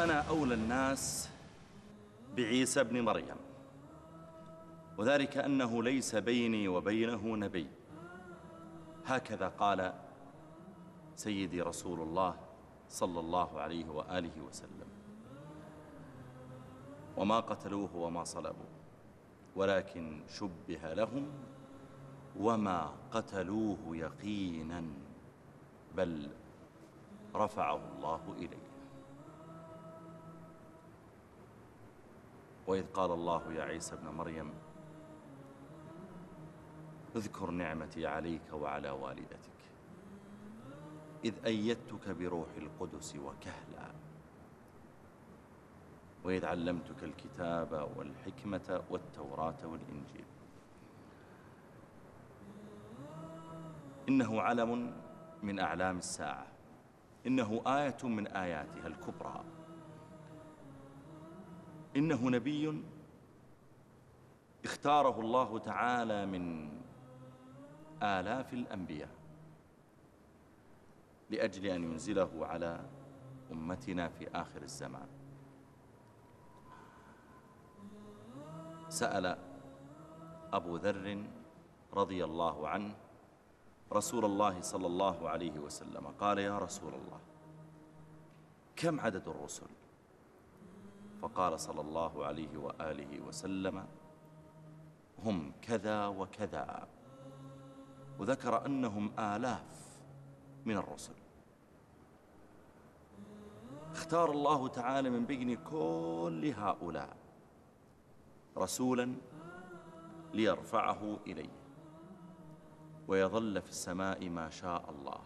أنا أولى الناس بعيسى ابن مريم وذلك أنه ليس بيني وبينه نبي. هكذا قال سيدي رسول الله صلى الله عليه وآله وسلم. وما قتلوه وما صلبوه ولكن شبه لهم وما قتلوه يقينا بل رفعه الله إليه. وإذ قال الله يا عيسى ابن مريم اذكر نعمتي عليك وعلى والدتك إذ أيدتك بروح القدس وكهلا وإذ علمتك الكتاب والحكمة والتوراة والإنجيل. إنه علم من أعلام الساعة إنه آية من آياتها الكبرى. إنه نبي اختاره الله تعالى من آلاف الأنبياء لأجل أن ينزله على أمتنا في آخر الزمان. سأل أبو ذر رضي الله عنه رسول الله صلى الله عليه وسلم قال يا رسول الله كم عدد الرسل؟ فقال صلى الله عليه وآله وسلم هم كذا وكذا. وذكر أنهم آلاف من الرسل. اختار الله تعالى من بين كل هؤلاء رسولا ليرفعه إليه ويظل في السماء ما شاء الله.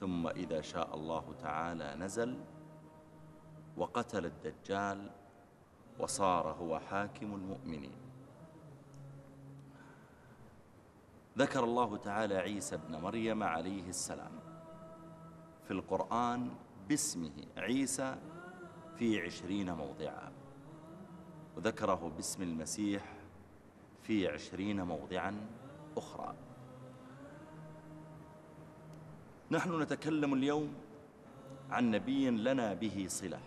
ثم إذا شاء الله تعالى نزل وقتل الدجال وصار هو حاكم المؤمنين. ذكر الله تعالى عيسى ابن مريم عليه السلام في القرآن باسمه عيسى في عشرين موضعا وذكره باسم المسيح في عشرين موضعا أخرى. نحن نتكلم اليوم عن نبي لنا به صلة.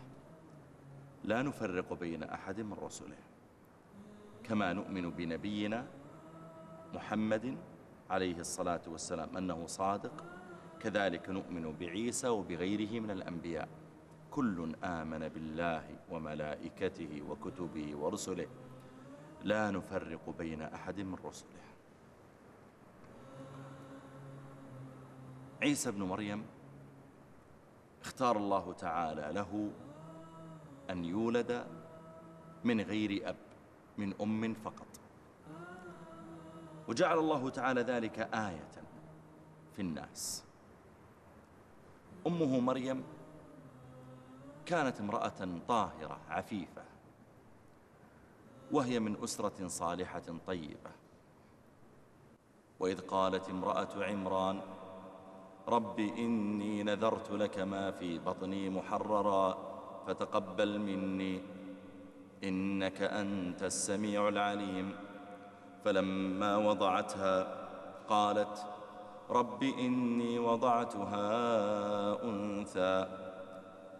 لا نفرق بين أحد من رسله كما نؤمن بنبينا محمد عليه الصلاة والسلام أنه صادق كذلك نؤمن بعيسى وبغيره من الأنبياء. كل آمن بالله وملائكته وكتبه ورسله. لا نفرق بين أحد من رسله. عيسى بن مريم اختار الله تعالى له أن يولد من غير أب من أم فقط. وجعل الله تعالى ذلك آية في الناس. أمه مريم كانت امرأة طاهرة عفيفة وهي من أسرة صالحة طيبة. وإذ قالت امرأة عمران رب إني نذرت لك ما في بطني محررا فتقبل مني. إنك أنت السميع العليم. فلما وضعتها قالت رب إني وضعتها أنثى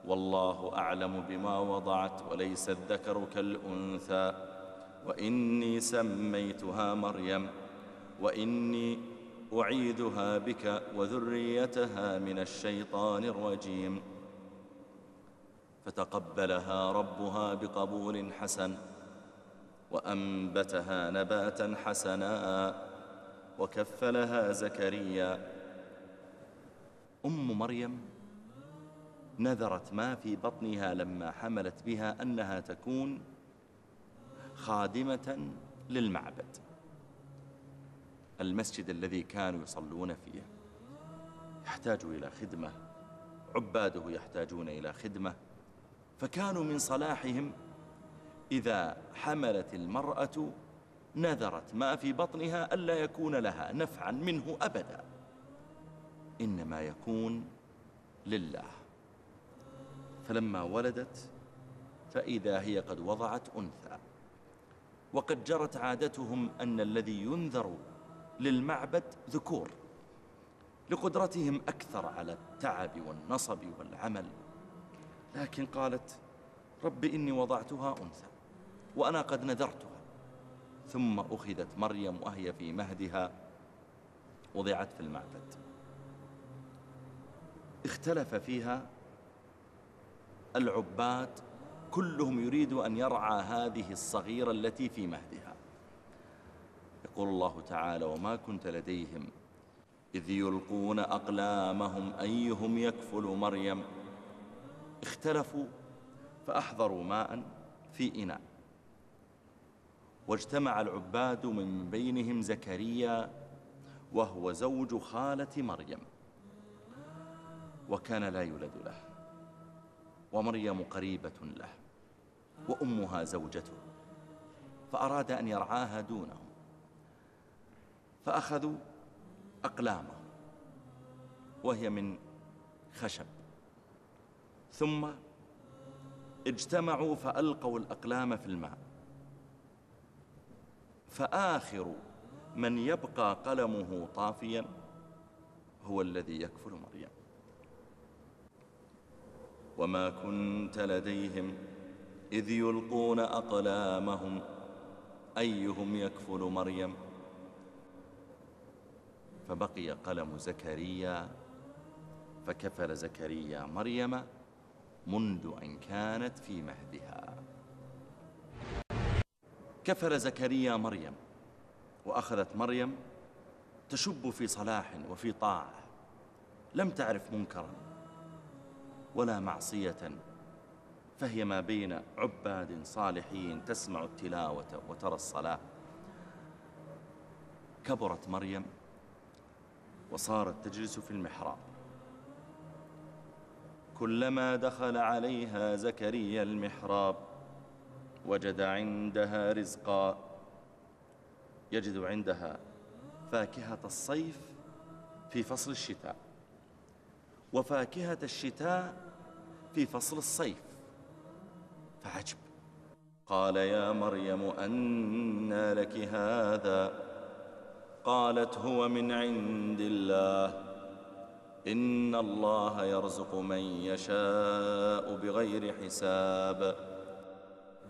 والله أعلم بما وضعت وليس الذكر كالأنثى. وإني سميتها مريم. وإني أعيدها بك وذريتها من الشيطان الرجيم. فتقبلها ربها بقبول حسن وأنبتها نباتا حسنا وكفلها زكريا. أم مريم نذرت ما في بطنها لما حملت بها أنها تكون خادمة للمعبد المسجد الذي كانوا يصلون فيه. يحتاج إلى خدمة عباده يحتاجون إلى خدمة. فكانوا من صلاحهم إذا حملت المرأة نذرت ما في بطنها ألا يكون لها نفعا منه أبدا. إنما يكون لله. فلما ولدت فإذا هي قد وضعت أنثى. وقد جرت عادتهم أن الذي ينذر للمعبد ذكور. لقدرتهم أكثر على التعب والنصب والعمل. لكن قالت رب إني وضعتها أنثى وأنا قد نذرتها. ثم أخذت مريم وهي في مهدها وضعت في المعبد. اختلف فيها العباد كلهم يريد أن يرعى هذه الصغيرة التي في مهدها. يقول الله تعالى وما كنت لديهم إذ يلقون أقلامهم أيهم يكفل مريم؟ اختلفوا فأحضروا ماء في إناء. واجتمع العباد من بينهم زكريا وهو زوج خالة مريم. وكان لا يولد له. ومريم قريبة له. وأمها زوجته. فأراد أن يرعاها دونهم. فأخذوا أقلامه وهي من خشب. ثم اجتمعوا فألقوا الأقلام في الماء. فآخر من يبقى قلمه طافيا هو الذي يكفل مريم وما كنت لديهم إذ يلقون أقلامهم أيهم يكفل مريم فبقي قلم زكريا فكفل زكريا مريم منذ أن كانت في مهدها. كفل زكريا مريم وأخذت مريم تشب في صلاح وفي طاعة. لم تعرف منكرا ولا معصية فهي ما بين عباد صالحين تسمع التلاوة وترى الصلاة. كبرت مريم وصارت تجلس في المحراب. كلما دخل عليها زكريا المحراب وجد عندها رزقا يجد عندها فاكهة الصيف في فصل الشتاء وفاكهة الشتاء في فصل الصيف. فعجب. قال يا مريم أنى لك هذا؟ قالت هو من عند الله. إن الله يرزق من يشاء بغير حساب.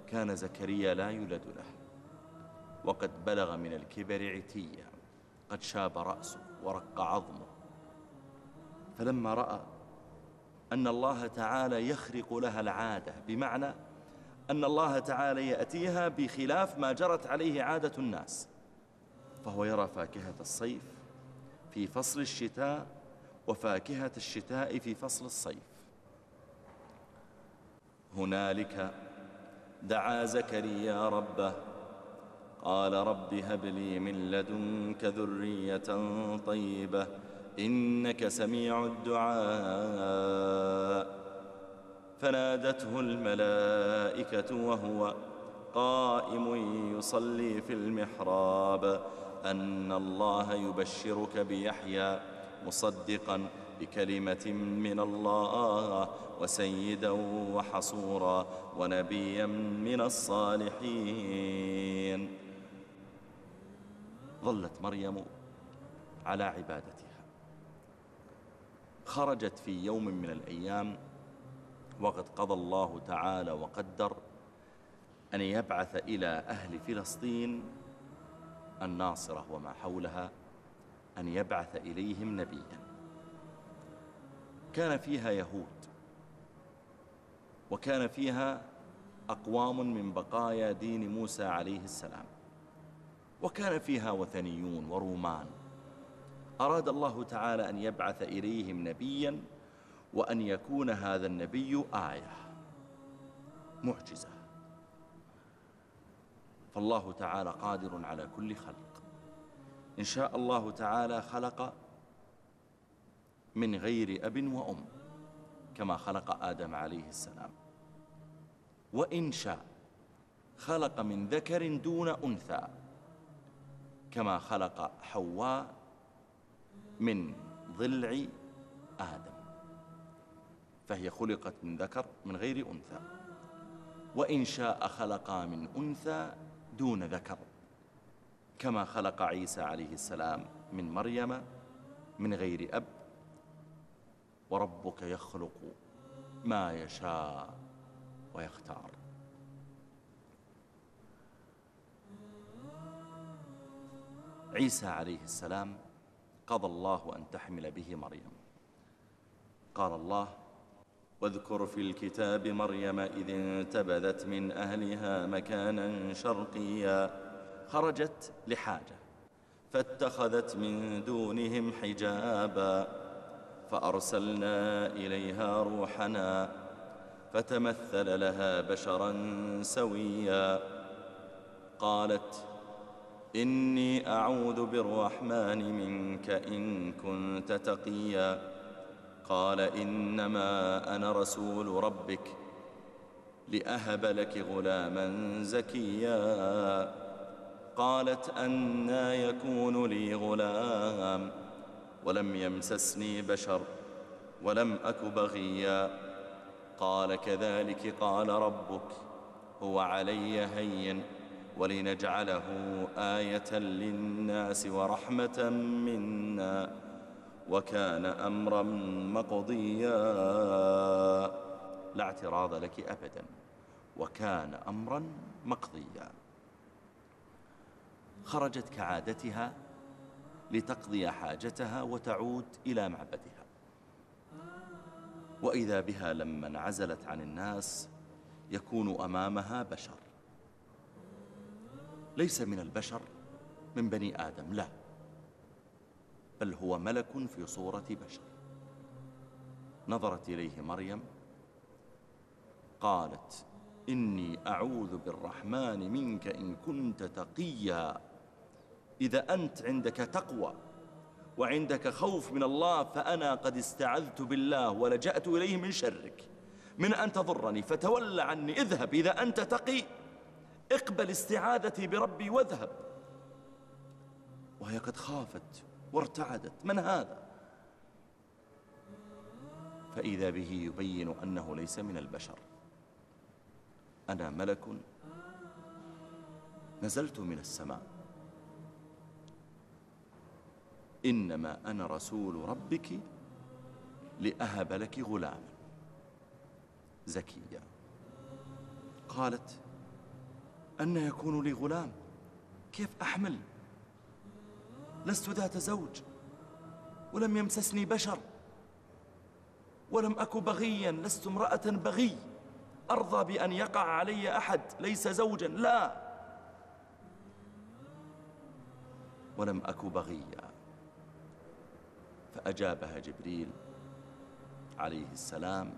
كان زكريا لا يولد له. وقد بلغ من الكبر عتيا. قد شاب رأسه ورق عظمه. فلما رأى أن الله تعالى يخرق لها العادة بمعنى أن الله تعالى يأتيها بخلاف ما جرت عليه عادة الناس. فهو يرى فاكهة الصيف في فصل الشتاء وفاكهة الشتاء في فصل الصيف. هنالك دعا زكريا ربه قال رب هب لي من لدنك ذرية طيبة إنك سميع الدعاء. فنادته الملائكة وهو قائم يصلي في المحراب. أن الله يبشرك بيحيى. مصدقا بكلمة من الله وسيدا وحصورا ونبيا من الصالحين. ظلت مريم على عبادتها. خرجت في يوم من الأيام وقد قضى الله تعالى وقدر أن يبعث إلى أهل فلسطين الناصرة وما حولها. أن يبعث إليهم نبيا. كان فيها يهود وكان فيها أقوام من بقايا دين موسى عليه السلام وكان فيها وثنيون ورومان. أراد الله تعالى أن يبعث إليهم نبيا وأن يكون هذا النبي آية معجزة. فالله تعالى قادر على كل خلق. إن شاء الله تعالى خلق من غير أب وأم كما خلق آدم عليه السلام. وإن شاء خلق من ذكر دون أنثى كما خلق حواء من ضلع آدم. فهي خلقت من ذكر من غير أنثى. وإن شاء خلق من أنثى دون ذكر. كما خلق عيسى عليه السلام من مريم من غير أب وربك يخلق ما يشاء ويختار. عيسى عليه السلام قضى الله أن تحمل به مريم. قال الله واذكر في الكتاب مريم إذ انتبذت من أهلها مكانا شرقيا خرجت لحاجة فاتخذت من دونهم حجابا فأرسلنا إليها روحنا فتمثل لها بشرا سويا. قالت إني أعوذ بالرحمن منك إن كنت تقيا. قال إنما أنا رسول ربك لأهب لك غلاما زكيا. قالت أنا يكون لي غلام ولم يمسسني بشر ولم أك بغيا. قال كذلك قال ربك هو علي هين ولنجعله آية للناس ورحمة منا وكان أمرا مقضيا. لا اعتراض لك أبدا وكان أمرا مقضيا. خرجت كعادتها لتقضي حاجتها وتعود إلى معبدها. وإذا بها لما انعزلت عن الناس يكون أمامها بشر. ليس من البشر من بني آدم لا. بل هو ملك في صورة بشر. نظرت إليه مريم قالت إني أعوذ بالرحمن منك إن كنت تقيا. إذا أنت عندك تقوى وعندك خوف من الله فأنا قد استعذت بالله ولجأت إليه من شرك. من أن تضرني فتولى عني اذهب. إذا أنت تقي اقبل استعاذتي بربي واذهب. وهي قد خافت وارتعدت. من هذا؟ فإذا به يبين أنه ليس من البشر. أنا ملك نزلت من السماء. إنما أنا رسول ربك لأهب لك غلاما. زكيا قالت أن يكون لي غلام كيف أحمل؟ لست ذات زوج ولم يمسسني بشر ولم أك بغيا لست امرأة بغي. أرضى بأن يقع علي أحد ليس زوجا لا. ولم أك بغيا. فأجابها جبريل عليه السلام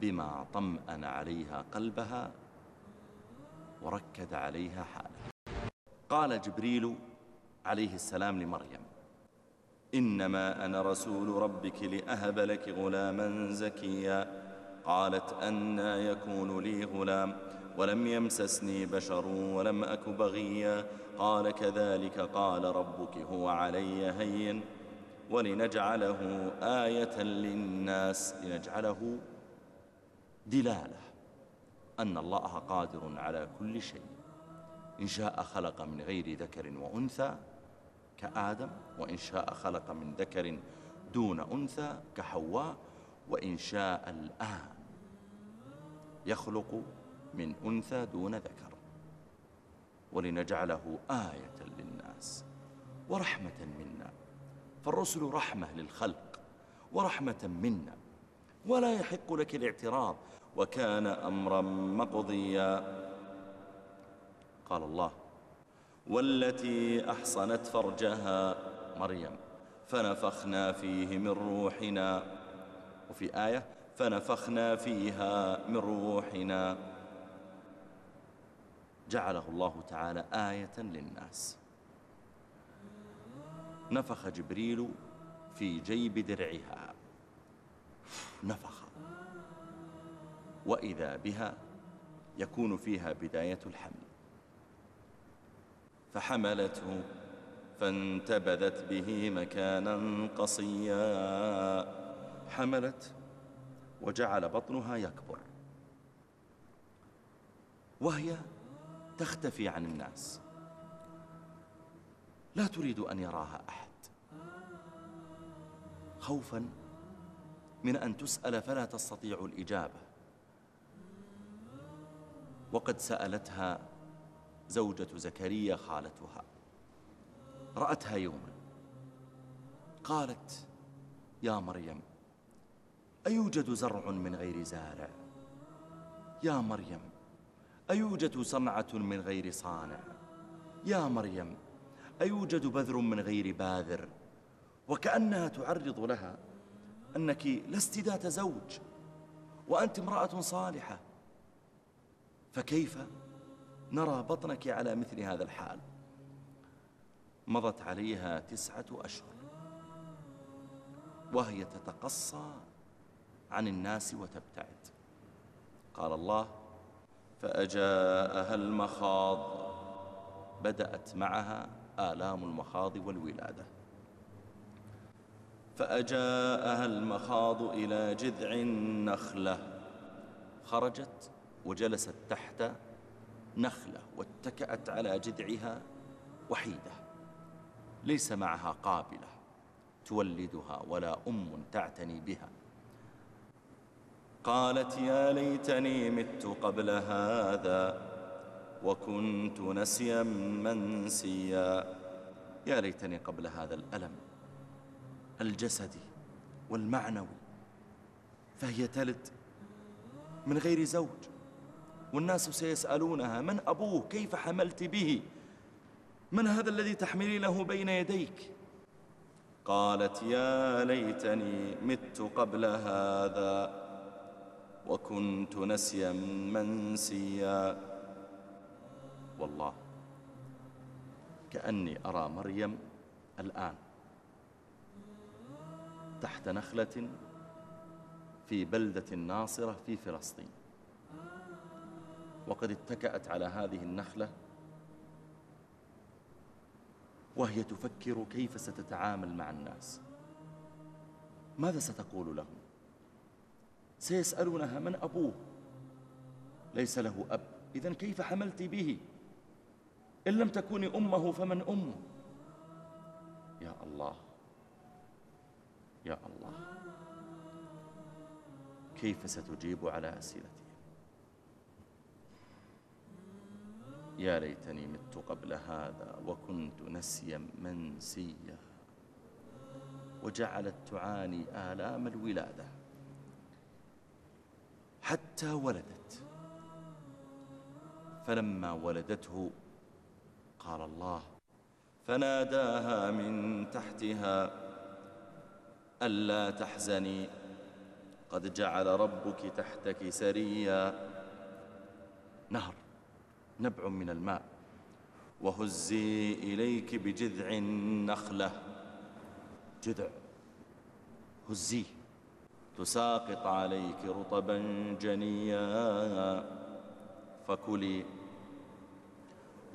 بما طمأن عليها قلبها وركد عليها حالها قال جبريل عليه السلام لمريم إنما أنا رسول ربك لأهب لك غلاما زكيا. قالت أنا يكون لي غلام ولم يمسسني بشر ولم أك بغيا. قال كذلك قال ربك هو علي هين. ولنجعله آية للناس لنجعله دلالة أن الله قادر على كل شيء. إن شاء خلق من غير ذكر وأنثى كآدم وإن شاء خلق من ذكر دون أنثى كحواء وإن شاء الآن يخلق من أنثى دون ذكر. ولنجعله آية للناس ورحمة منا. فالرسل رحمة للخلق ورحمة منا ولا يحق لك الاعتراض وكان أمرا مقضيا. قال الله والتي أحصنت فرجها مريم فنفخنا فيه من روحنا. وفي آية فنفخنا فيها من روحنا. جعله الله تعالى آية للناس. نفخ جبريل في جيب درعها. نفخ. وإذا بها يكون فيها بداية الحمل. فحملته فانتبذت به مكانا قصيا. حملت وجعل بطنها يكبر. وهي تختفي عن الناس. لا تريد أن يراها أحد. خوفا من أن تسأل فلا تستطيع الإجابة. وقد سألتها زوجة زكريا خالتها. رأتها يوما. قالت يا مريم أيوجد زرع من غير زارع؟ يا مريم أيوجد صنعة من غير صانع؟ يا مريم أيوجد بذر من غير باذر؟ وكأنها تعرض لها أنك لست ذات زوج وأنت امرأة صالحة. فكيف نرى بطنك على مثل هذا الحال؟ مضت عليها تسعة أشهر وهي تتقصى عن الناس وتبتعد. قال الله فأجاءها المخاض بدأت معها آلام المخاض والولادة. فأجاءها المخاض إلى جذع النخلة. خرجت وجلست تحت نخلة واتكأت على جذعها وحيدة. ليس معها قابلة تولدها ولا أم تعتني بها. قالت يا ليتني مت قبل هذا وكنت نسيا منسيا. يا ليتني قبل هذا الألم الجسدي والمعنوي فهي تلد من غير زوج. والناس سيسألونها من أبوه كيف حملت به؟ من هذا الذي تحملينه بين يديك؟ قالت يا ليتني مت قبل هذا وكنت نسيا منسيا. والله. كأني أرى مريم الآن تحت نخلة في بلدة ناصرة في فلسطين. وقد اتكأت على هذه النخلة وهي تفكر كيف ستتعامل مع الناس. ماذا ستقول لهم؟ سيسألونها من أبوه. ليس له أب. إذن كيف حملت به؟ إن لم تكوني أمه فمن أمه يا الله. يا الله. كيف ستجيب على أسئلتي؟ يا ليتني مت قبل هذا وكنت نسيا منسيا وجعلت تعاني آلام الولادة حتى ولدت. فلما ولدته قال الله. فناداها من تحتها ألا تحزني قد جعل ربك تحتك سريا. نهر نبع من الماء وهزي إليك بجذع النخلة. جذع هزيه تساقط عليك رطبا جنيا. فكلي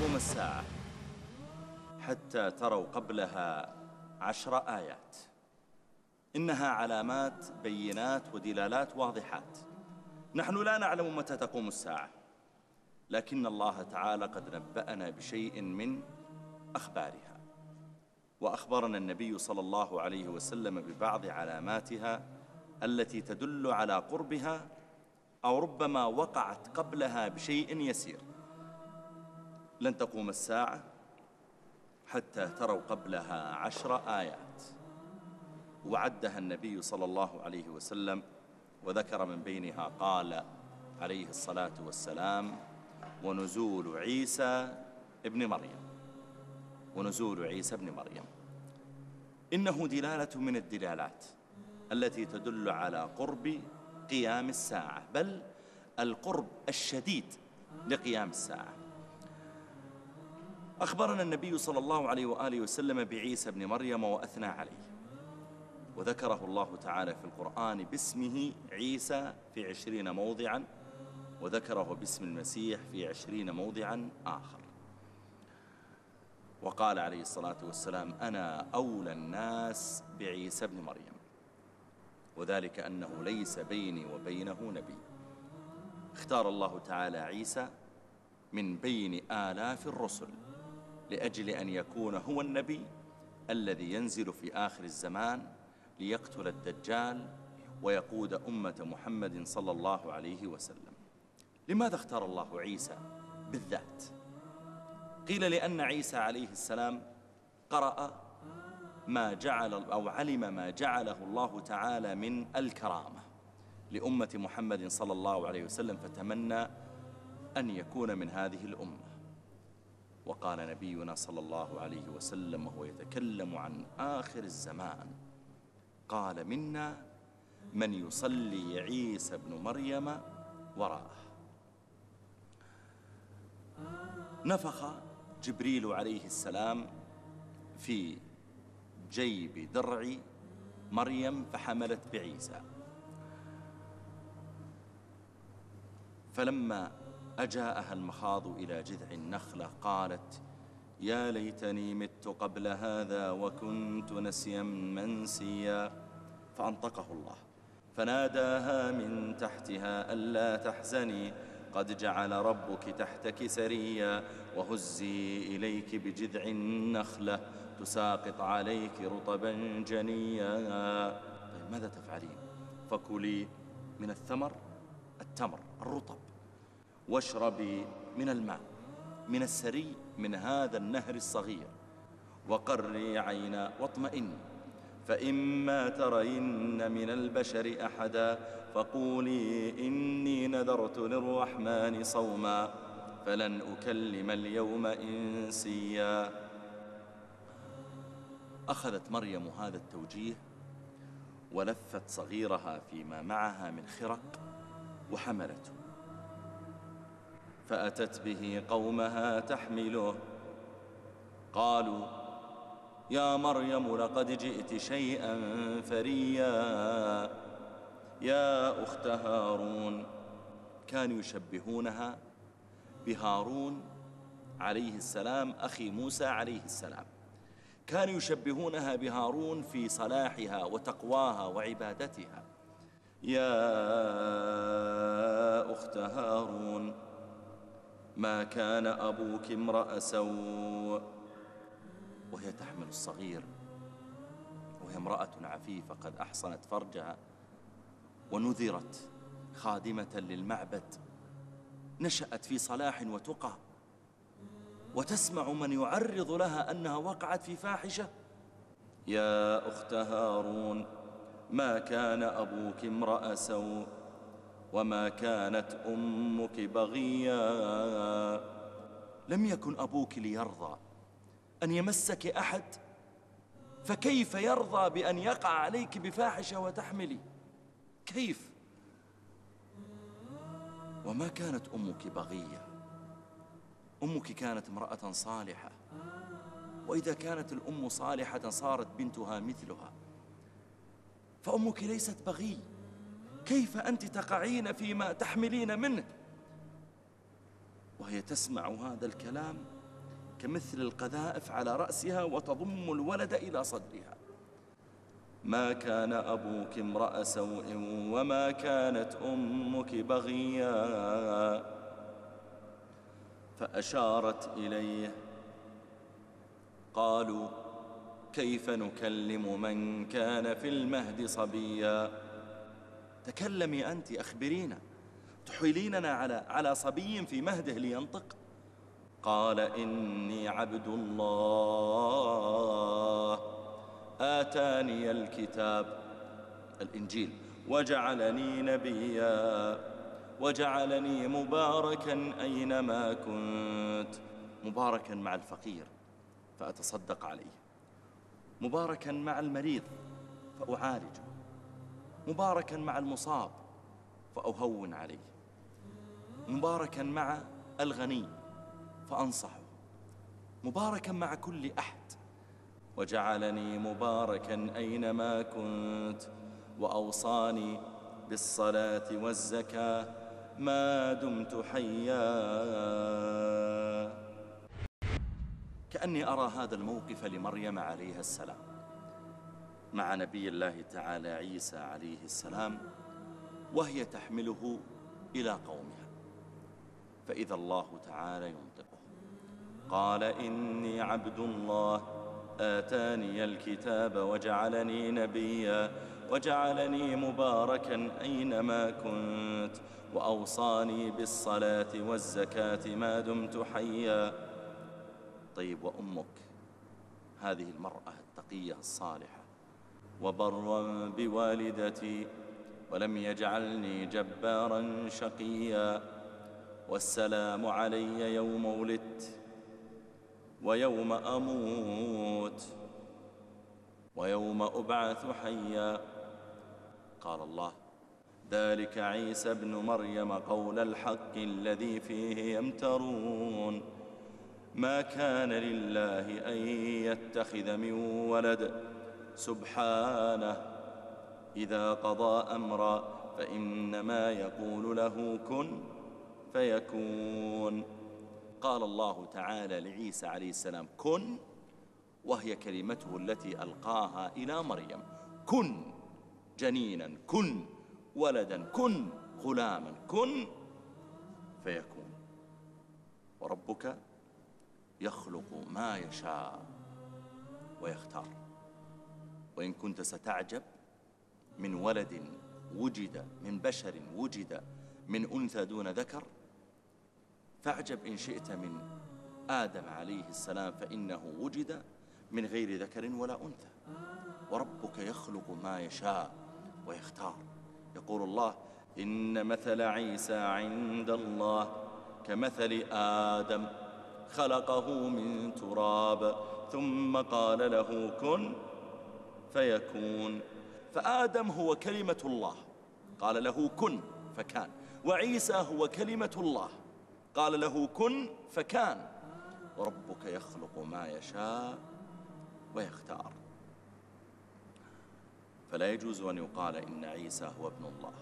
تقوم الساعة حتى تروا قبلها عشر آيات. إنها علامات بينات ودلالات واضحات. نحن لا نعلم متى تقوم الساعة لكن الله تعالى قد نبأنا بشيء من أخبارها. وأخبرنا النبي صلى الله عليه وسلم ببعض علاماتها التي تدل على قربها أو ربما وقعت قبلها بشيء يسير. لن تقوم الساعة حتى تروا قبلها عشر آيات. وعدها النبي صلى الله عليه وسلم وذكر من بينها قال عليه الصلاة والسلام ونزول عيسى ابن مريم. ونزول عيسى ابن مريم. إنه دلالة من الدلالات التي تدل على قرب قيام الساعة بل القرب الشديد لقيام الساعة. أخبرنا النبي صلى الله عليه وآله وسلم بعيسى بن مريم وأثنى عليه. وذكره الله تعالى في القرآن باسمه عيسى في عشرين موضعا وذكره باسم المسيح في عشرين موضعا آخر. وقال عليه الصلاة والسلام أنا أولى الناس بعيسى بن مريم وذلك أنه ليس بيني وبينه نبي. اختار الله تعالى عيسى من بين آلاف الرسل لأجل أن يكون هو النبي الذي ينزل في آخر الزمان ليقتل الدجال ويقود أمة محمد صلى الله عليه وسلم. لماذا اختار الله عيسى بالذات؟ قيل لأن عيسى عليه السلام قرأ ما جعل أو علم ما جعله الله تعالى من الكرامة لأمة محمد صلى الله عليه وسلم فتمنى أن يكون من هذه الأمة. وقال نبينا صلى الله عليه وسلم وهو يتكلم عن آخر الزمان قال منا من يصلي عيسى بن مريم وراءه. نفخ جبريل عليه السلام في جيب درع مريم فحملت بعيسى. فلما أجاءها المخاض إلى جذع النخلة قالت يا ليتني مت قبل هذا وكنت نسيا منسيا. فأنطقه الله. فناداها من تحتها ألا تحزني قد جعل ربك تحتك سريا وهزي إليك بجذع النخلة تساقط عليك رطبا جنيا. طيب ماذا تفعلين؟ فكلي من الثمر التمر الرطب. واشربي من الماء من السري من هذا النهر الصغير. وقري عينا واطمئني فإما ترين من البشر أحدا. فقولي إني نذرت للرحمن صوما فلن أكلم اليوم إنسيا. أخذت مريم هذا التوجيه ولفت صغيرها فيما معها من خرق وحملته. فأتت به قومها تحمله. قالوا يا مريم لقد جئت شيئا فريا. يا أخت هارون كانوا يشبهونها بهارون عليه السلام أخي موسى عليه السلام. كانوا يشبهونها بهارون في صلاحها وتقواها وعبادتها. يا أخت هارون ما كان أبوك امرأ سوء. وهي تحمل الصغير. وهي امرأة عفيفة قد أحصنت فرجها. ونذرت خادمة للمعبد. نشأت في صلاح وتقى. وتسمع من يعرض لها أنها وقعت في فاحشة. يا أخت هارون ما كان أبوك امرأ سوء؟ وما كانت أمك بغيا. لم يكن أبوك ليرضى أن يمسك أحد؟ فكيف يرضى بأن يقع عليك بفاحشة وتحملي؟ كيف؟ وما كانت أمك بغية أمك كانت امرأة صالحة. وإذا كانت الأم صالحة صارت بنتها مثلها. فأمك ليست بغي. كيف أنت تقعين فيما تحملين منه؟ وهي تسمع هذا الكلام كمثل القذائف على رأسها وتضم الولد إلى صدرها. ما كان أبوك امرأ سوء وما كانت أمك بغيا. فأشارت إليه. قالوا كيف نكلم من كان في المهد صبيا؟ تكلمي أنت أخبرينا تحيليننا على, على صبي في مهده لينطق. قال إني عبد الله. آتاني الكتاب الإنجيل. وجعلني نبيا. وجعلني مباركا أينما كنت. مباركا مع الفقير فأتصدق عليه. مباركا مع المريض فأعالجه. مباركا مع المصاب فأهون عليه. مباركا مع الغني فأنصحه. مباركا مع كل أحد. وجعلني مباركا أينما كنت وأوصاني بالصلاة والزكاة ما دمت حيا. كأني أرى هذا الموقف لمريم عليها السلام. مع نبي الله تعالى عيسى عليه السلام وهي تحمله إلى قومها. فإذا الله تعالى ينطقه. قال إني عبد الله آتاني الكتاب وجعلني نبيا وجعلني مباركا أينما كنت وأوصاني بالصلاة والزكاة ما دمت حيا. طيب وأمك هذه المرأة التقية الصالحة وبرا بوالدتي ولم يجعلني جبارا شقيا. والسلام علي يوم ولدت ويوم أموت ويوم أبعث حيا. قال الله ذلك عيسى ابن مريم قول الحق الذي فيه يمترون. ما كان لله أن يتخذ من ولد سبحانه. إذا قضى أمرا فإنما يقول له كن فيكون. قال الله تعالى لعيسى عليه السلام كن وهي كلمته التي ألقاها إلى مريم. كن جنينا كن ولدا كن غلاما كن فيكون. وربك يخلق ما يشاء ويختار. وإن كنت ستعجب من ولد وجد من بشر وجد من أنثى دون ذكر فاعجب إن شئت من آدم عليه السلام فإنه وجد من غير ذكر ولا أنثى. وربك يخلق ما يشاء ويختار. يقول الله إن مثل عيسى عند الله كمثل آدم خلقه من تراب ثم قال له كن فيكون. فآدم هو كلمة الله. قال له كن فكان. وعيسى هو كلمة الله. قال له كن فكان. وربك يخلق ما يشاء ويختار. فلا يجوز أن يقال إن عيسى هو ابن الله.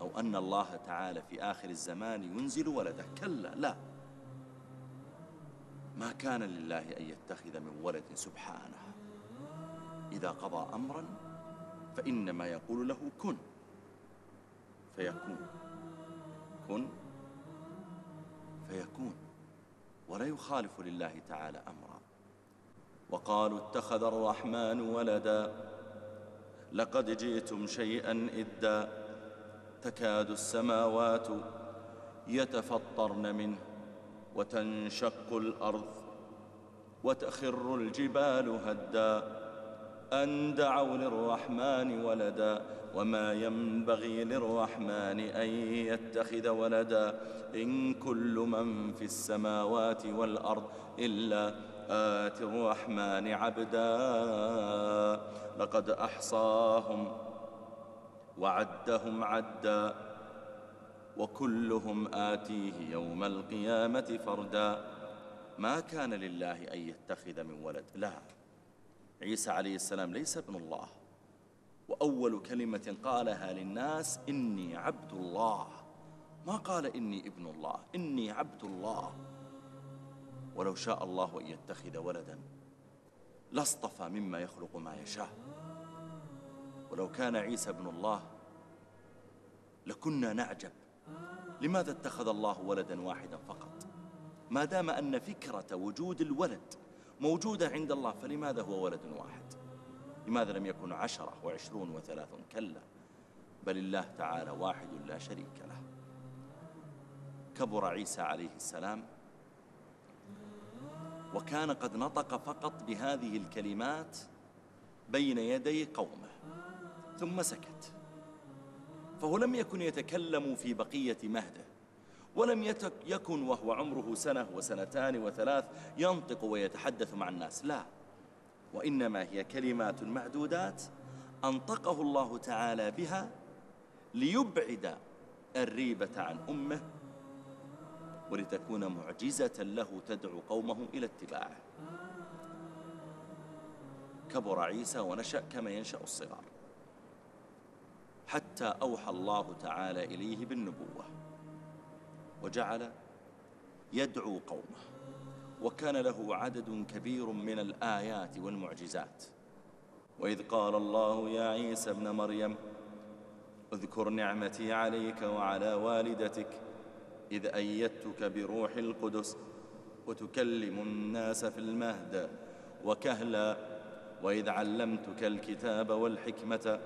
أو أن الله تعالى في آخر الزمان ينزل ولده. كلا لا. ما كان لله أن يتخذ من ولد سبحانه. إذا قضى أمرا فإنما يقول له كن. فيكون. كن. فيكون. ولا يخالف لله تعالى أمرا. وقالوا اتخذ الرحمن ولدا. لقد جئتم شيئا إدا. تكاد السماوات يتفطرن منه وتنشق الأرض وتخر الجبال هدا. أن دعوا للرحمن ولدا وما ينبغي للرحمن أن يتخذ ولدا إن كل من في السماوات والأرض إلا آت الرحمن عبدا لقد أحصاهم وعدهم عدا وكلهم آتيه يوم القيامة فردا ما كان لله أن يتخذ من ولد لا عيسى عليه السلام ليس ابن الله. وأول كلمة قالها للناس إني عبد الله. ما قال إني ابن الله؟ إني عبد الله. ولو شاء الله أن يتخذ ولدا لاصطفى مما يخلق ما يشاء. ولو كان عيسى ابن الله لكنا نعجب. لماذا اتخذ الله ولدا واحدا فقط؟ ما دام أن فكرة وجود الولد موجودة عند الله فلماذا هو ولد واحد؟ لماذا لم يكن عشرة وعشرون وثلاثون كلا؟ بل الله تعالى واحد لا شريك له. كبر عيسى عليه السلام وكان قد نطق فقط بهذه الكلمات بين يدي قومه ثم سكت. فهو لم يكن يتكلم في بقية مهده. ولم يكن وهو عمره سنة وسنتان وثلاث ينطق ويتحدث مع الناس. لا. وإنما هي كلمات معدودات أنطقه الله تعالى بها ليبعد الريبة عن أمه ولتكون معجزة له تدعو قومه إلى اتباعه. كبر عيسى ونشأ كما ينشأ الصغار. حتى أوحى الله تعالى إليه بالنبوة. وجعل يدعو قومه. وكان له عدد كبير من الآيات والمعجزات. وإذ قال الله يا عيسى ابن مريم اذكر نعمتي عليك وعلى والدتك إذ أيدتك بروح القدس وتكلم الناس في المهد وكهلا وإذ علمتك الكتاب والحكمة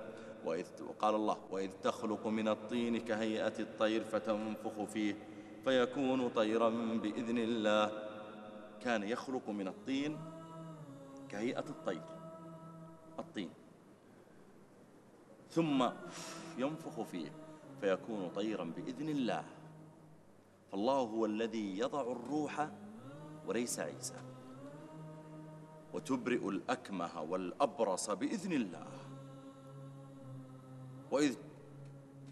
وإذ قال الله وإذ تخلق من الطين كهيئة الطير فتنفخ فيه فيكون طيرا بإذن الله. كان يخلق من الطين كهيئة الطير الطين. ثم ينفخ فيه فيكون طيرا بإذن الله. فالله هو الذي يضع الروح وليس عيسى. وتبرئ الأكمه والأبرص بإذن الله. وإذ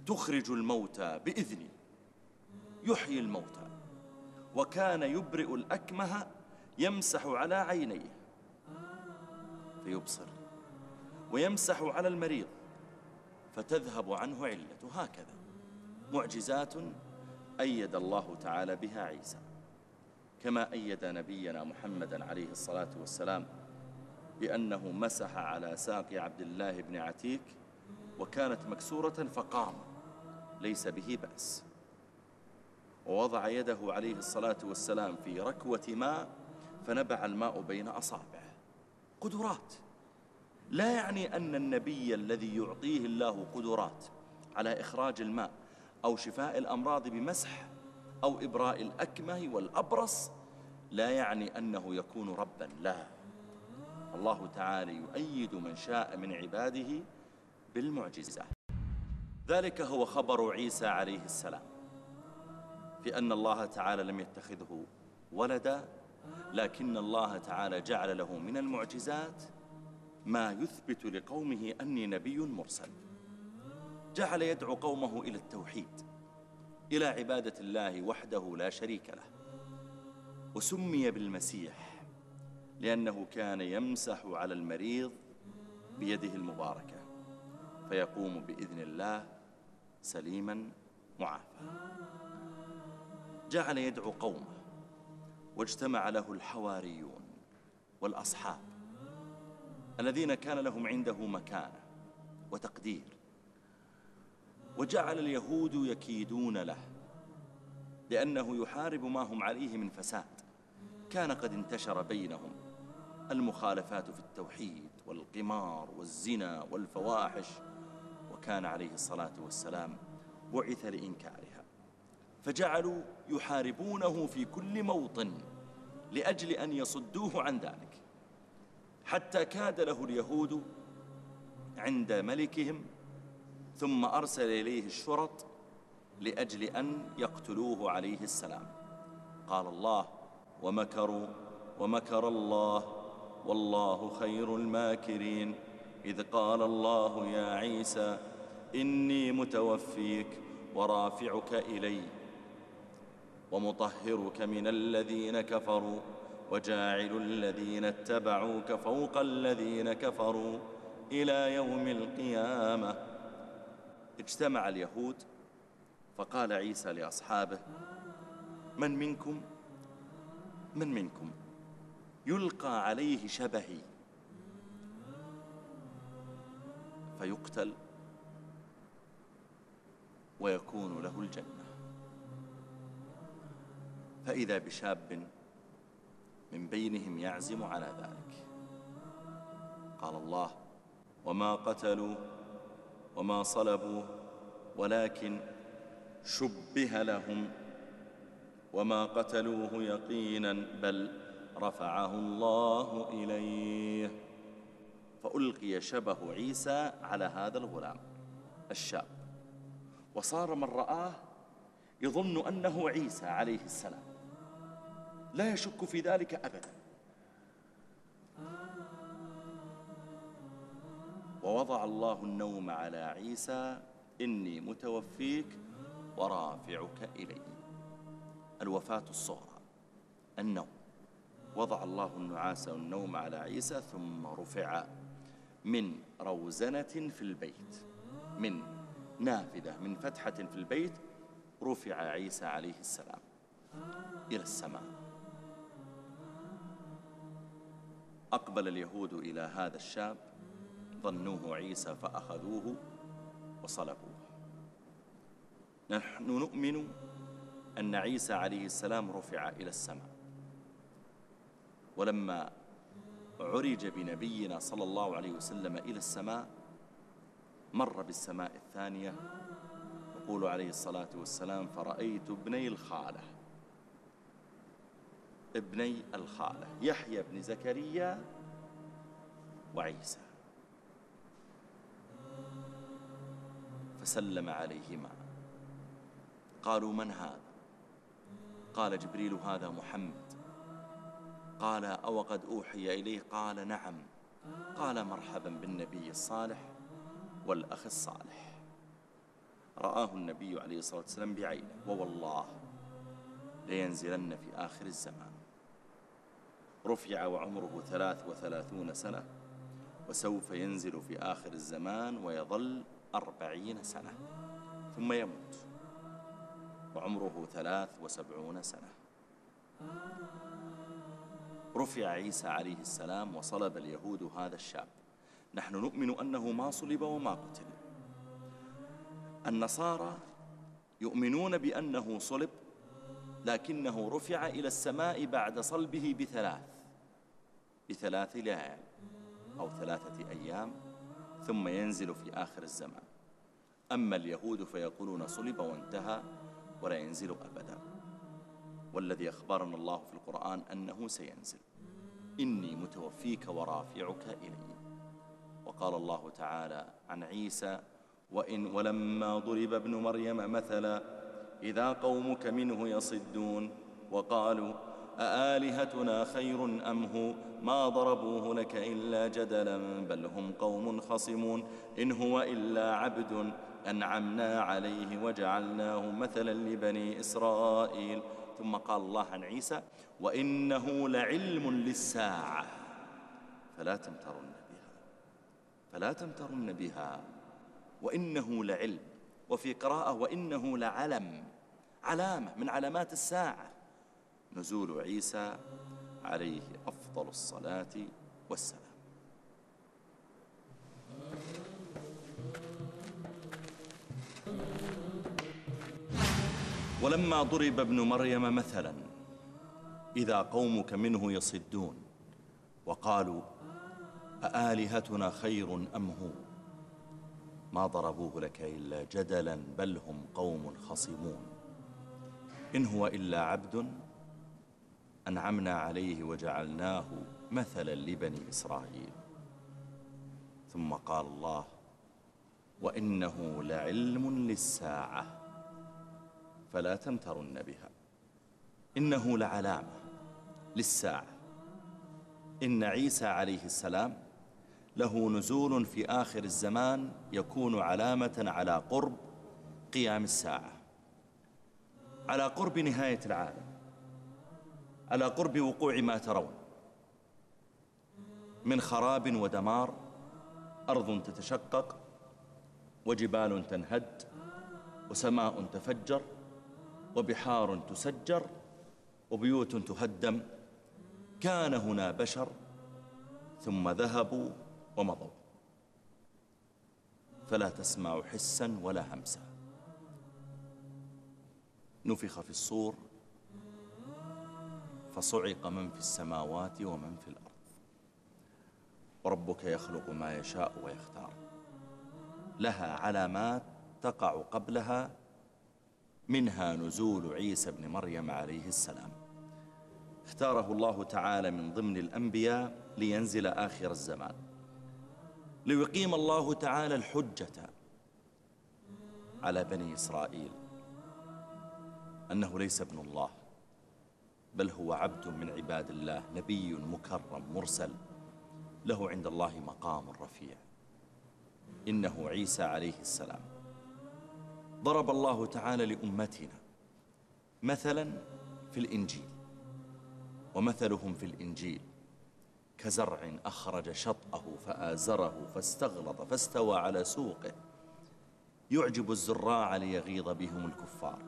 تخرج الموتى بإذني يحيي الموتى وكان يبرئ الأكمه يمسح على عينيه فيبصر ويمسح على المريض فتذهب عنه علة هكذا معجزات أيد الله تعالى بها عيسى كما أيد نبينا محمدا عليه الصلاة والسلام بأنه مسح على ساق عبد الله بن عتيك وكانت مكسورة فقام ليس به بأس. ووضع يده عليه الصلاة والسلام في ركوة ماء فنبع الماء بين أصابعه. قدرات. لا يعني أن النبي الذي يعطيه الله قدرات على إخراج الماء أو شفاء الأمراض بمسح أو إبراء الأكمه والأبرص لا يعني أنه يكون ربا لا الله تعالى يؤيد من شاء من عباده بالمعجزة. ذلك هو خبر عيسى عليه السلام. في أن الله تعالى لم يتخذه ولدا لكن الله تعالى جعل له من المعجزات ما يثبت لقومه أني نبي مرسل. جعل يدعو قومه إلى التوحيد إلى عبادة الله وحده لا شريك له وسمي بالمسيح لأنه كان يمسح على المريض بيده المباركة فيقوم بإذن الله سليما معافى. جعل يدعو قومه واجتمع له الحواريون والأصحاب الذين كان لهم عنده مكانة وتقدير وجعل اليهود يكيدون له لأنه يحارب ما هم عليه من فساد كان قد انتشر بينهم المخالفات في التوحيد والقمار والزنا والفواحش وكان عليه الصلاة والسلام بعث لإنكارها فجعلوا يحاربونه في كل موطن لأجل أن يصدوه عن ذلك. حتى كاد له اليهود عند ملكهم ثم أرسل إليه الشرط لأجل أن يقتلوه عليه السلام. قال الله ومكروا ومكر الله والله خير الماكرين. إذ قال الله يا عيسى إني متوفيك ورافعك إلي ومطهرك من الذين كفروا وجاعل الذين اتبعوك فوق الذين كفروا إلى يوم القيامة. اجتمع اليهود فقال عيسى لأصحابه من منكم؟ من منكم؟ يلقى عليه شبهي. فيقتل ويكون له الجنة. فإذا بشاب من بينهم يعزم على ذلك. قال الله وما قتلوا وما صلبوا ولكن شبه لهم وما قتلوه يقينا بل رفعه الله إليه. فألقي شبه عيسى على هذا الغلام الشاب. وصار من رآه يظن أنه عيسى عليه السلام. لا يشك في ذلك أبدا. ووضع الله النوم على عيسى إني متوفيك ورافعك إلي. الوفاة الصغرى النوم. وضع الله النعاس والنوم على عيسى ثم رفع من روزنة في البيت. من نافذة من فتحة في البيت رفع عيسى عليه السلام إلى السماء. أقبل اليهود إلى هذا الشاب ظنوه عيسى فأخذوه وصلبوه. نحن نؤمن أن عيسى عليه السلام رفع إلى السماء. ولما عرج بنبينا صلى الله عليه وسلم إلى السماء مر بالسماء الثانية يقول عليه الصلاة والسلام فرأيت ابني الخالة. ابني الخالة يحيى بن زكريا وعيسى. فسلم عليهما. قالوا من هذا؟ قال جبريل هذا محمد. قال أو قد أوحي إليه؟ قال نعم. قال مرحبا بالنبي الصالح والأخ الصالح. رآه النبي عليه الصلاة والسلام بعينه ووالله لينزلن في آخر الزمان. رفع وعمره ثلاث وثلاثون سنة وسوف ينزل في آخر الزمان ويظل أربعين سنة ثم يموت وعمره ثلاث وسبعون سنة. رفع عيسى عليه السلام وصلب اليهود هذا الشاب. نحن نؤمن أنه ما صلب وما قتل. النصارى يؤمنون بأنه صلب لكنه رفع إلى السماء بعد صلبه بثلاث. بثلاث ليال أو ثلاثة أيام ثم ينزل في آخر الزمان. أما اليهود فيقولون صلب وانتهى ولا ينزل أبدا. والذي أخبرنا الله في القرآن أنه سينزل. إني متوفيك ورافعك إلي. وقال الله تعالى عن عيسى وإن ولما ضرب ابن مريم مثلا إذا قومك منه يصدون وقالوا أآلهتنا خير أم هو؟ ما ضربوه لك إلا جدلا بل هم قوم خصمون. إن هو إلا عبد أنعمنا عليه وجعلناه مثلا لبني إسرائيل. ثم قال الله عن عيسى وإنه لعلم للساعة. فلا تمترن بها. فلا تمترن بها. وإنه لعلم. وفي قراءة وإنه لعلم. علامة من علامات الساعة. نزول عيسى عليه أفضل الصلاة والسلام. ولما ضرب ابن مريم مثلا إذا قومك منه يصدون وقالوا أآلهتنا خير أم هو؟ ما ضربوه لك إلا جدلا بل هم قوم خصمون. إن هو إلا عبد أنعمنا عليه وجعلناه مثلا لبني إسرائيل. ثم قال الله وإنه لعلم للساعة فلا تمترن بها. إنه لعلامة للساعة. إن عيسى عليه السلام له نزول في آخر الزمان يكون علامة على قرب قيام الساعة على قرب نهاية العالم. على قرب وقوع ما ترون. من خراب ودمار أرض تتشقق وجبال تنهد وسماء تفجر وبحار تسجر وبيوت تهدم. كان هنا بشر ثم ذهبوا ومضوا. فلا تسمع حسا ولا همسا. نفخ في الصور فصعق من في السماوات ومن في الأرض. وربك يخلق ما يشاء ويختار. لها علامات تقع قبلها منها نزول عيسى بن مريم عليه السلام. اختاره الله تعالى من ضمن الأنبياء لينزل آخر الزمان. ليقيم الله تعالى الحجة على بني إسرائيل. أنه ليس ابن الله. بل هو عبد من عباد الله نبي مكرم مرسل. له عند الله مقام رفيع. إنه عيسى عليه السلام. ضرب الله تعالى لأمتنا مثلا في الإنجيل. ومثلهم في الإنجيل. كزرع أخرج شطأه فآزره فاستغلط فاستوى على سوقه. يعجب الزراع ليغيظ بهم الكفار.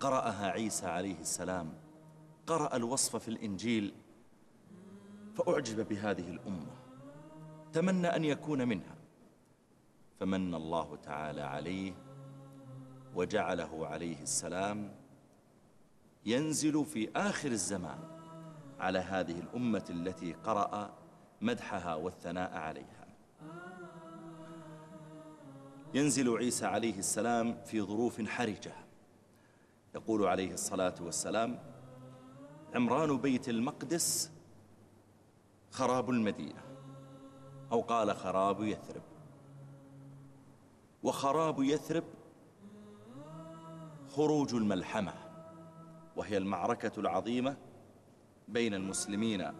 قرأها عيسى عليه السلام قرأ الوصف في الإنجيل فأعجب بهذه الأمة. تمنى أن يكون منها. فمن الله تعالى عليه وجعله عليه السلام ينزل في آخر الزمان على هذه الأمة التي قرأ مدحها والثناء عليها. ينزل عيسى عليه السلام في ظروف حرجة. يقول عليه الصلاة والسلام عمران بيت المقدس خراب المدينة. أو قال خراب يثرب. وخراب يثرب خروج الملحمة وهي المعركة العظيمة بين المسلمين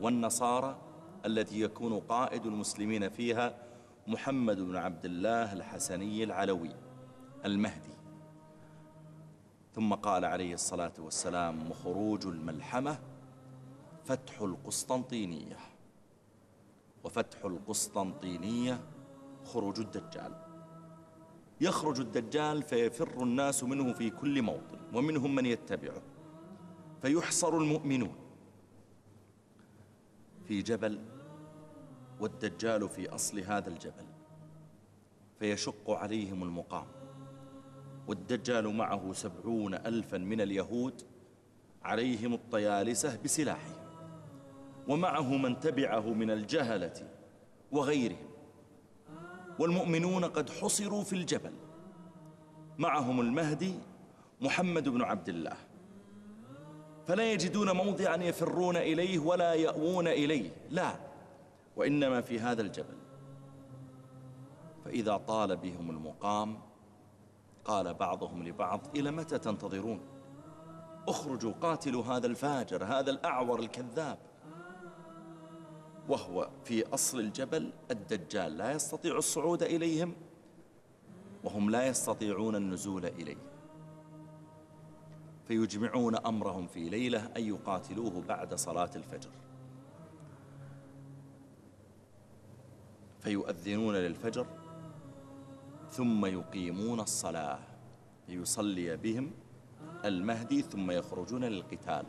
والنصارى التي يكون قائد المسلمين فيها محمد بن عبد الله الحسني العلوي المهدي. ثم قال عليه الصلاة والسلام خروج الملحمة فتح القسطنطينية وفتح القسطنطينية خروج الدجال يخرج الدجال فيفر الناس منه في كل موطن ومنهم من يتبعه فيحصر المؤمنون في جبل والدجال في أصل هذا الجبل فيشق عليهم المقام والدجال معه سبعون ألفا من اليهود عليهم الطيالسة بسلاحهم ومعه من تبعه من الجهلة وغيرهم والمؤمنون قد حصروا في الجبل. معهم المهدي محمد بن عبد الله. فلا يجدون موضعا يفرون إليه ولا يأوون إليه لا وإنما في هذا الجبل. فإذا طال بهم المقام قال بعضهم لبعض إلى متى تنتظرون؟ اخرجوا قاتلوا هذا الفاجر هذا الأعور الكذاب. وهو في أصل الجبل الدجال لا يستطيع الصعود إليهم وهم لا يستطيعون النزول إليه. فيجمعون أمرهم في ليلة أن يقاتلوه بعد صلاة الفجر. فيؤذنون للفجر ثم يقيمون الصلاة ليصلي بهم المهدي ثم يخرجون للقتال.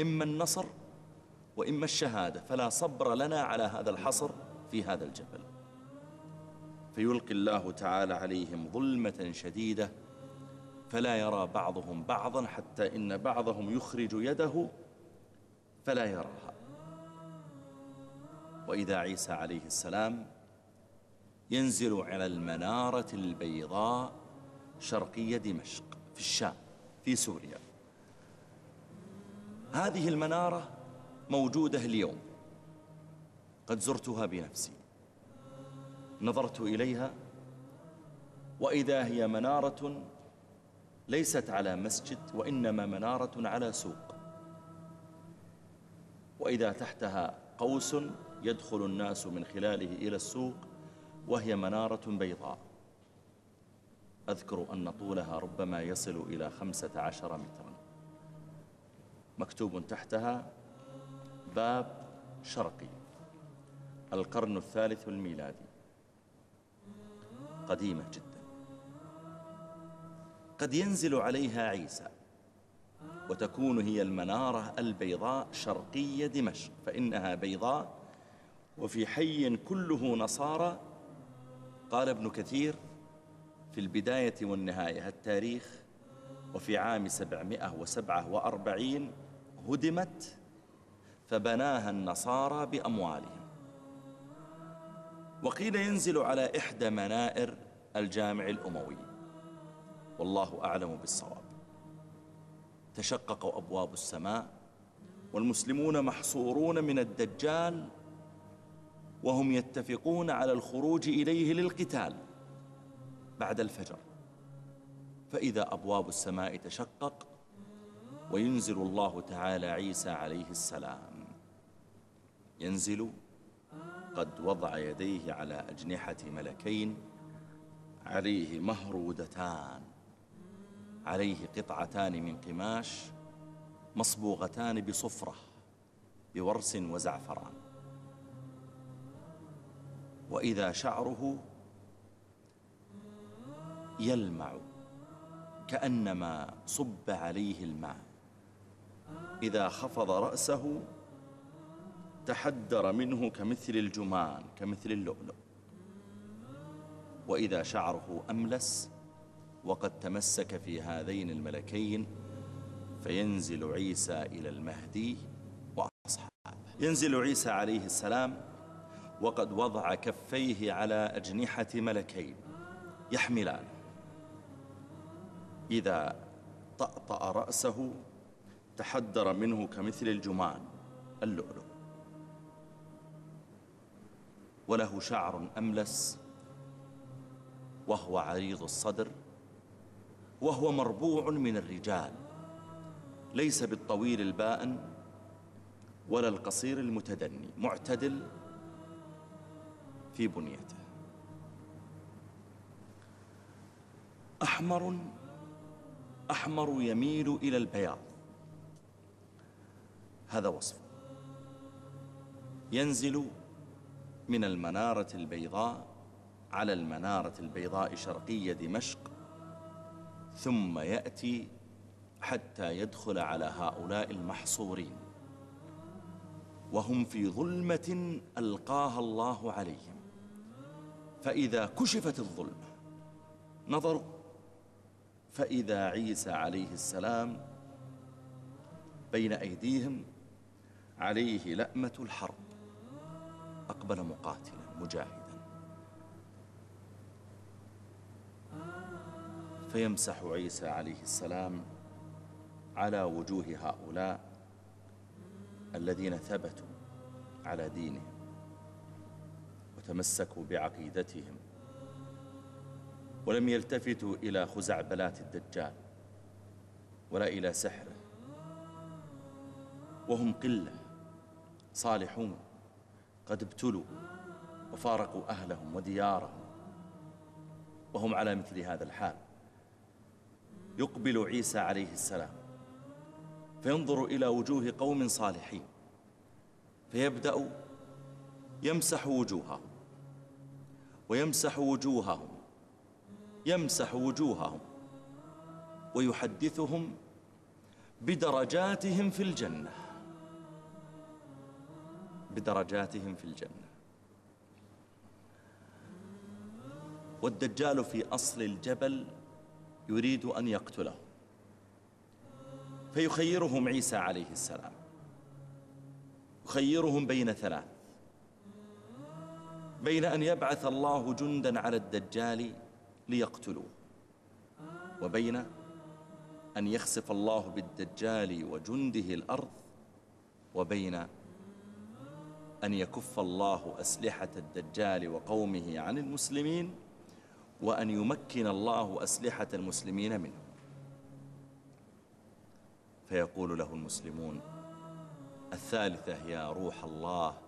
إما النصر وإما الشهادة فلا صبر لنا على هذا الحصر في هذا الجبل. فيلقي الله تعالى عليهم ظلمة شديدة فلا يرى بعضهم بعضا حتى إن بعضهم يخرج يده فلا يراها. وإذا عيسى عليه السلام ينزل على المنارة البيضاء شرقية دمشق في الشام في سوريا. هذه المنارة موجودة اليوم. قد زرتها بنفسي. نظرت إليها وإذا هي منارة ليست على مسجد وإنما منارة على سوق. وإذا تحتها قوس يدخل الناس من خلاله إلى السوق وهي منارة بيضاء. أذكر أن طولها ربما يصل إلى خمسة عشر مترا. مكتوب تحتها باب شرقي القرن الثالث الميلادي. قديمة جدا. قد ينزل عليها عيسى وتكون هي المنارة البيضاء شرقية دمشق فإنها بيضاء وفي حي كله نصارى قال ابن كثير في البداية والنهاية التاريخ وفي عام سبعمائة وسبعة وأربعين هدمت فبناها النصارى بأموالهم. وقيل ينزل على إحدى منائر الجامع الأموي. والله أعلم بالصواب. تشقق أبواب السماء والمسلمون محصورون من الدجال وهم يتفقون على الخروج إليه للقتال بعد الفجر. فإذا أبواب السماء تشقق وينزل الله تعالى عيسى عليه السلام. ينزل قد وضع يديه على أجنحة ملكين عليه مهرودتان. عليه قطعتان من قماش مصبوغتان بصفرة بورس وزعفران. وإذا شعره يلمع كأنما صب عليه الماء. إذا خفض رأسه تحدر منه كمثل الجمان كمثل اللؤلؤ. وإذا شعره أملس وقد تمسك في هذين الملكين فينزل عيسى إلى المهدي وأصحابه. ينزل عيسى عليه السلام وقد وضع كفيه على أجنحة ملكين. يحملان. إذا طأطأ رأسه تحدر منه كمثل الجمان اللؤلؤ. وله شعر أملس وهو عريض الصدر وهو مربوع من الرجال. ليس بالطويل البائن ولا القصير المتدني معتدل في بنيته. أحمر أحمر يميل إلى البياض. هذا وصفه ينزل من المنارة البيضاء على المنارة البيضاء شرقية دمشق ثم يأتي حتى يدخل على هؤلاء المحصورين. وهم في ظلمة ألقاها الله عليهم. فإذا كشفت الظلمة نظروا فإذا عيسى عليه السلام بين أيديهم عليه لأمة الحرب أقبل مقاتلا مجاهدا. فيمسح عيسى عليه السلام على وجوه هؤلاء الذين ثبتوا على دينهم. وتمسكوا بعقيدتهم ولم يلتفتوا إلى خزعبلات الدجال ولا إلى سحره. وهم قلة صالحون قد ابتلوا وفارقوا أهلهم وديارهم وهم على مثل هذا الحال. يقبل عيسى عليه السلام فينظر إلى وجوه قوم صالحين فيبدأ يمسح وجوههم. ويمسح وجوههم يمسح وجوههم ويحدثهم بدرجاتهم في الجنة. بدرجاتهم في الجنة. والدجال في أصل الجبل يريد أن يقتله. فيخيرهم عيسى عليه السلام. يخيرهم بين ثلاث. بين أن يبعث الله جندا على الدجال ليقتلوه وبين أن يخسف الله بالدجال وجنده الأرض وبين أن يكف الله أسلحة الدجال وقومه عن المسلمين وأن يمكن الله أسلحة المسلمين منه فيقول له المسلمون الثالثة يا روح الله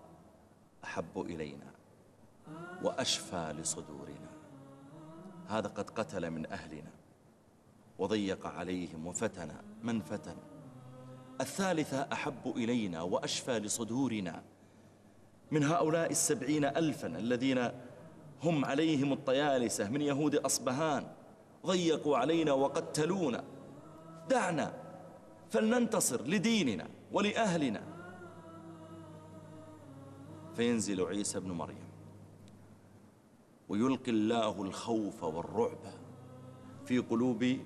أحب إلينا. وأشفى لصدورنا. هذا قد قتل من أهلنا وضيق عليهم وفتن من فتن. الثالثة أحب إلينا وأشفى لصدورنا من هؤلاء السبعين ألفا الذين هم عليهم الطيالسة من يهود أصبهان ضيقوا علينا وقتلونا. دعنا فلننتصر لديننا ولأهلنا. فينزل عيسى بن مريم. ويلقي الله الخوف والرعب في قلوب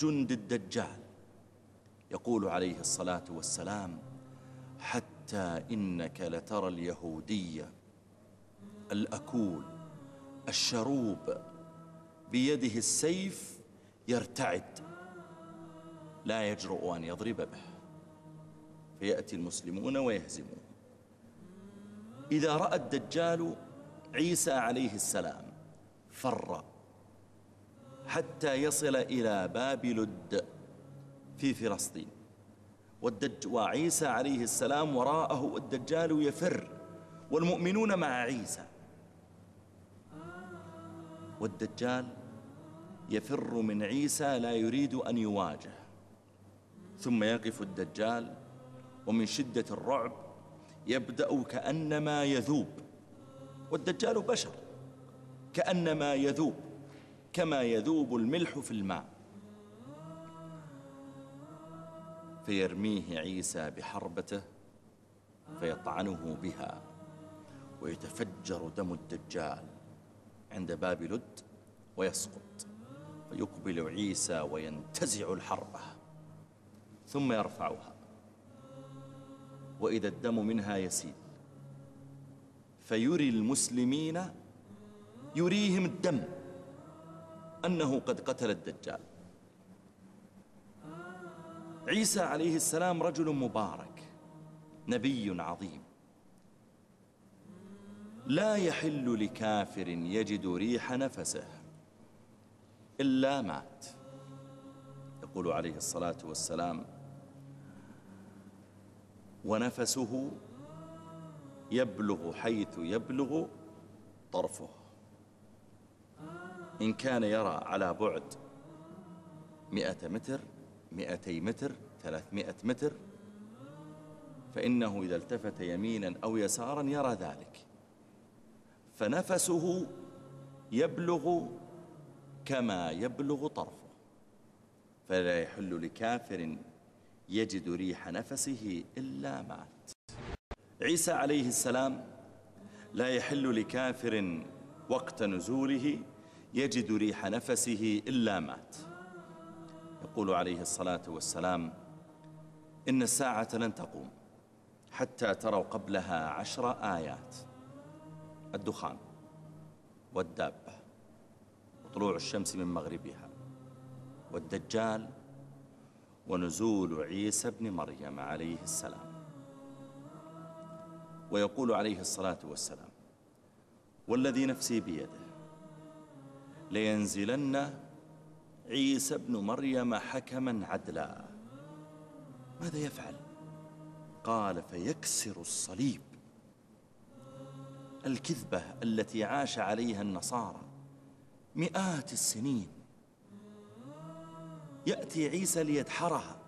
جند الدجال. يقول عليه الصلاة والسلام حتى إنك لترى اليهودية الأكول الشروب بيده السيف يرتعد لا يجرؤ أن يضرب به. فيأتي المسلمون ويهزمون. إذا رأى الدجال عيسى عليه السلام فر حتى يصل إلى باب لد في فلسطين. والدج وعيسى عليه السلام وراءه الدجال يفر والمؤمنون مع عيسى. والدجال يفر من عيسى لا يريد أن يواجه. ثم يقف الدجال ومن شدة الرعب يبدأ كأنما يذوب. والدجال بشر كأنما يذوب كما يذوب الملح في الماء. فيرميه عيسى بحربته فيطعنه بها ويتفجر دم الدجال عند باب لد ويسقط فيقبل عيسى وينتزع الحربة ثم يرفعها. وإذا الدم منها يسيل فيري المسلمين يريهم الدم أنه قد قتل الدجال. عيسى عليه السلام رجل مبارك نبي عظيم. لا يحل لكافر يجد ريح نفسه إلا مات. يقول عليه الصلاة والسلام ونفسه يبلغ حيث يبلغ طرفه. إن كان يرى على بعد مئة متر مئتي متر ثلاثمائة متر فإنه إذا التفت يمينا أو يسارا يرى ذلك. فنفسه يبلغ كما يبلغ طرفه. فلا يحل لكافر يجد ريح نفسه إلا مات. عيسى عليه السلام لا يحل لكافر وقت نزوله يجد ريح نفسه إلا مات. يقول عليه الصلاة والسلام إن الساعة لن تقوم حتى تروا قبلها عشر آيات. الدخان والدابة وطلوع الشمس من مغربها والدجال ونزول عيسى بن مريم عليه السلام. ويقول عليه الصلاة والسلام والذي نفسي بيده لينزلن عيسى بن مريم حكما عدلا. ماذا يفعل؟ قال فيكسر الصليب. الكذبة التي عاش عليها النصارى مئات السنين. يأتي عيسى ليدحرها.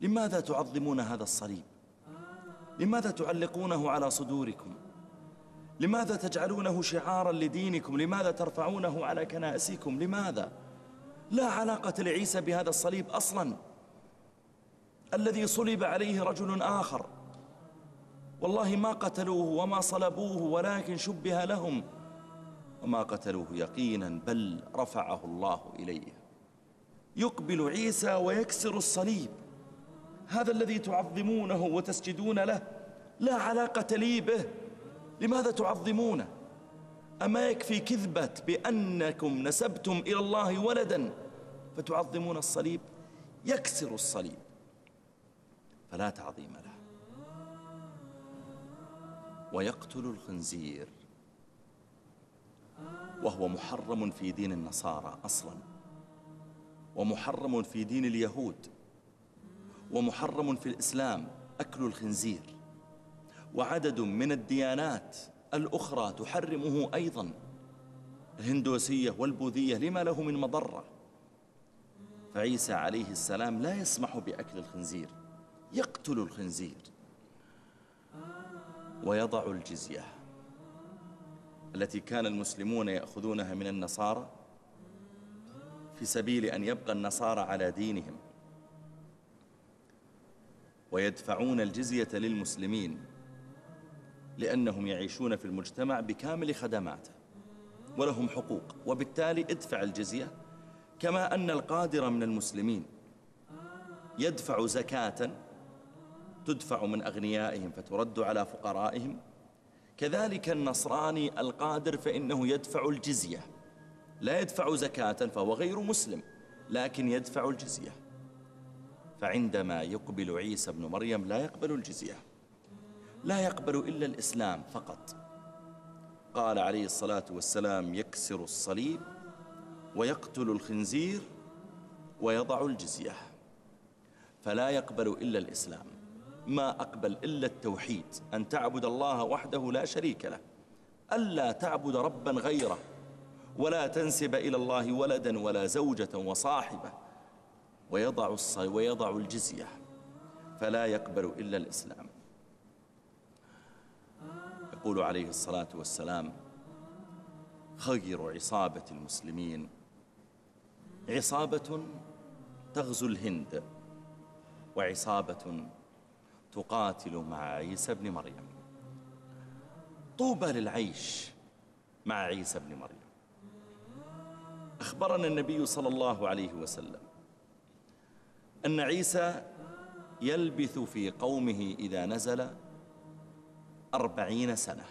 لماذا تعظمون هذا الصليب؟ لماذا تعلقونه على صدوركم؟ لماذا تجعلونه شعارا لدينكم؟ لماذا ترفعونه على كنائسكم؟ لماذا؟ لا علاقة لعيسى بهذا الصليب أصلا. الذي صلب عليه رجل آخر. والله ما قتلوه وما صلبوه ولكن شبه لهم. وما قتلوه يقينا بل رفعه الله إليه. يقبل عيسى ويكسر الصليب. هذا الذي تعظمونه وتسجدون له لا علاقة لي به. لماذا تعظمونه؟ أما يكفي كذبة بأنكم نسبتم إلى الله ولدا فتعظمون الصليب؟ يكسر الصليب. فلا تعظيم له. ويقتل الخنزير. وهو محرم في دين النصارى أصلا. ومحرم في دين اليهود. ومحرم في الإسلام أكل الخنزير. وعدد من الديانات الأخرى تحرمه أيضا. الهندوسية والبوذية لما له من مضرة. فعيسى عليه السلام لا يسمح بأكل الخنزير. يقتل الخنزير. ويضع الجزية. التي كان المسلمون يأخذونها من النصارى في سبيل أن يبقى النصارى على دينهم. ويدفعون الجزية للمسلمين لأنهم يعيشون في المجتمع بكامل خدماته ولهم حقوق. وبالتالي ادفع الجزية كما أن القادر من المسلمين يدفع زكاة تدفع من أغنيائهم فترد على فقرائهم. كذلك النصراني القادر فإنه يدفع الجزية. لا يدفع زكاة فهو غير مسلم لكن يدفع الجزية. فعندما يقبل عيسى بن مريم لا يقبل الجزية لا يقبل إلا الإسلام فقط. قال عليه الصلاة والسلام يكسر الصليب ويقتل الخنزير ويضع الجزية. فلا يقبل إلا الإسلام. ما أقبل إلا التوحيد أن تعبد الله وحده لا شريك له ألا تعبد ربا غيره ولا تنسب إلى الله ولدا ولا زوجة وصاحبة. ويضع, ويضع الجزية فلا يقبل إلا الإسلام. يقول عليه الصلاة والسلام خير عصابة المسلمين. عصابة تغزو الهند وعصابة تقاتل مع عيسى بن مريم. طوبى للعيش مع عيسى بن مريم. أخبرنا النبي صلى الله عليه وسلم أن عيسى يلبث في قومه إذا نزل أربعين سنة.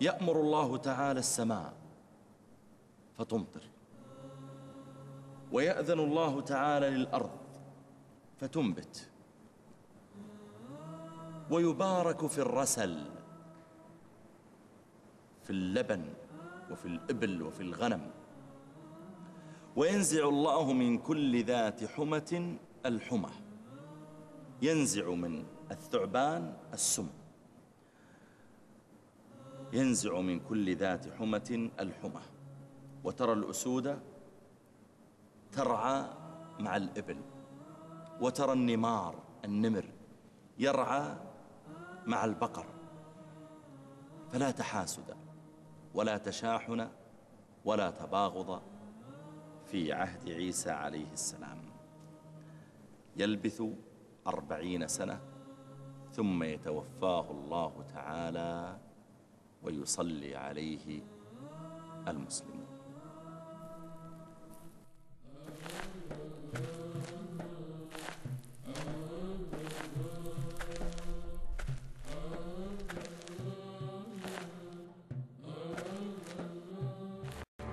يأمر الله تعالى السماء فتمطر. ويأذن الله تعالى للأرض فتنبت. ويبارك في الرسل في اللبن وفي الإبل وفي الغنم. وينزع الله من كل ذات حمة الحمى. ينزع من الثعبان السم ينزع من كل ذات حمة الحمى. وترى الأسود ترعى مع الإبل. وترى النمار النمر يرعى مع البقر. فلا تحاسد ولا تشاحن ولا تباغض في عهد عيسى عليه السلام. يلبث أربعين سنة ثم يتوفاه الله تعالى ويصلي عليه المسلمون.